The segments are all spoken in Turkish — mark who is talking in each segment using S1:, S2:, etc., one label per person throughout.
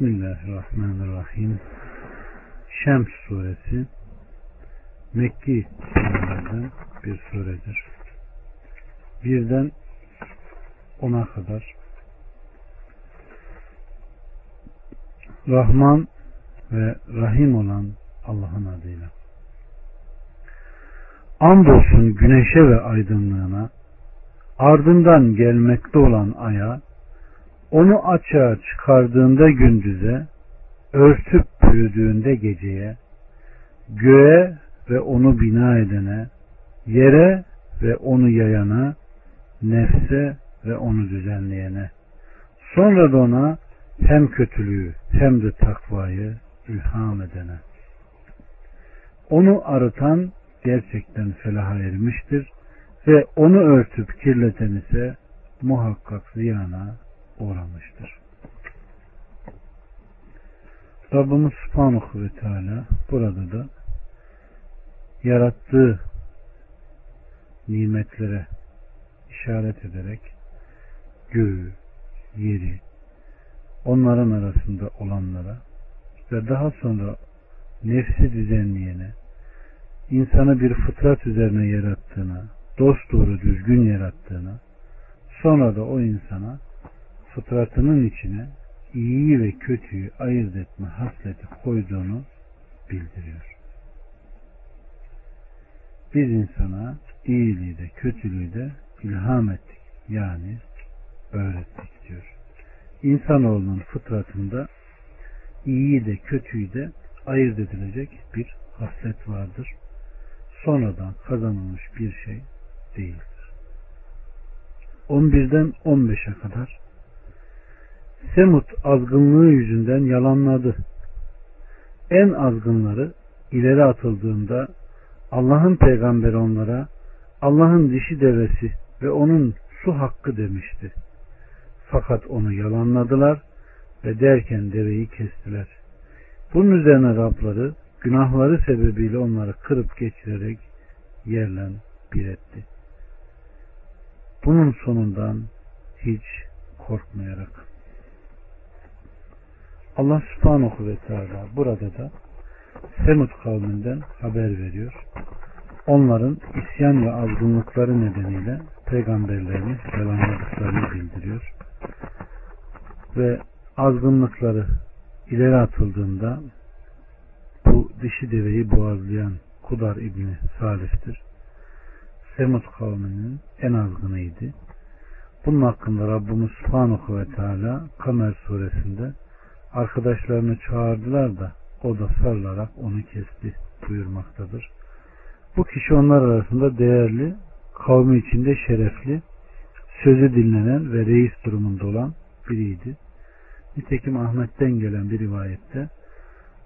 S1: Bismillahirrahmanirrahim. Şems suresi Mekki surelerden bir suredir. Birden ona kadar Rahman ve Rahim olan Allah'ın adıyla. Andolsun güneşe ve aydınlığına, ardından gelmekte olan aya, onu açığa çıkardığında gündüze, örtüp pürüdüğünde geceye, göğe ve onu bina edene, yere ve onu yayana, nefse ve onu düzenleyene, sonra da ona hem kötülüğü hem de takvayı ilham edene. Onu arıtan gerçekten felaha ermiştir ve onu örtüp kirleten ise muhakkak ziyana uğramıştır. Rabbimiz Subhanahu ve Teala burada da yarattığı nimetlere işaret ederek göğü, yeri, onların arasında olanlara ve daha sonra nefsi düzenleyene, insanı bir fıtrat üzerine yarattığına, dost doğru düzgün yarattığına, sonra da o insana fıtratının içine iyiyi ve kötüyü ayırt etme hasleti koyduğunu bildiriyor. Biz insana iyiliği de kötülüğü de ilham ettik. Yani öğrettik diyor. İnsanoğlunun fıtratında iyiyi de kötüyü de ayırt edilecek bir haslet vardır. Sonradan kazanılmış bir şey değildir. 11'den 15'e kadar Semut azgınlığı yüzünden yalanladı. En azgınları ileri atıldığında Allah'ın peygamberi onlara Allah'ın dişi devesi ve onun su hakkı demişti. Fakat onu yalanladılar ve derken deveyi kestiler. Bunun üzerine Rabları günahları sebebiyle onları kırıp geçirerek yerle bir etti. Bunun sonundan hiç korkmayarak. Allah subhanahu ve teala burada da Semut kavminden haber veriyor. Onların isyan ve azgınlıkları nedeniyle peygamberlerini yalanladıklarını bildiriyor. Ve azgınlıkları ileri atıldığında bu dişi deveyi boğazlayan Kudar İbni Salih'tir. Semut kavminin en azgınıydı. Bunun hakkında Rabbimiz Subhanahu ve Teala Kamer suresinde arkadaşlarını çağırdılar da o da sarılarak onu kesti buyurmaktadır. Bu kişi onlar arasında değerli, kavmi içinde şerefli, sözü dinlenen ve reis durumunda olan biriydi. Nitekim Ahmet'ten gelen bir rivayette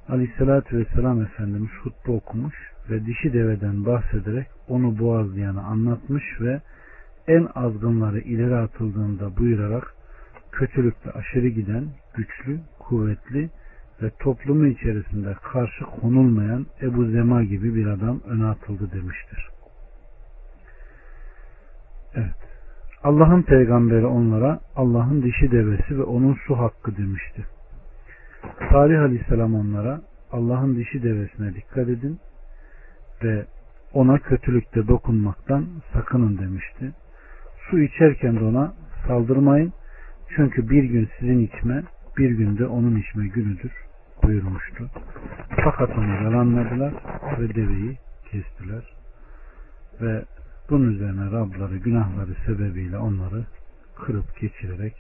S1: Aleyhisselatü Vesselam Efendimiz hutbe okumuş ve dişi deveden bahsederek onu boğazlayanı anlatmış ve en azgınları ileri atıldığında buyurarak kötülükte aşırı giden güçlü, kuvvetli ve toplumu içerisinde karşı konulmayan Ebu Zema gibi bir adam öne atıldı demiştir. Evet. Allah'ın peygamberi onlara Allah'ın dişi devesi ve onun su hakkı demişti. Salih Aleyhisselam onlara Allah'ın dişi devesine dikkat edin ve ona kötülükte dokunmaktan sakının demişti. Su içerken de ona saldırmayın çünkü bir gün sizin içme bir günde onun içme günüdür buyurmuştu. Fakat onu yalanladılar ve deveyi kestiler. Ve bunun üzerine Rabları günahları sebebiyle onları kırıp geçirerek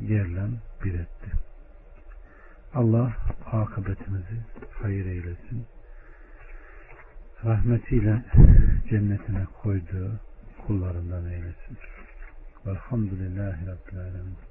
S1: yerle bir etti. Allah akıbetimizi hayır eylesin. Rahmetiyle cennetine koyduğu kullarından eylesin. Velhamdülillahi Rabbil Alemin.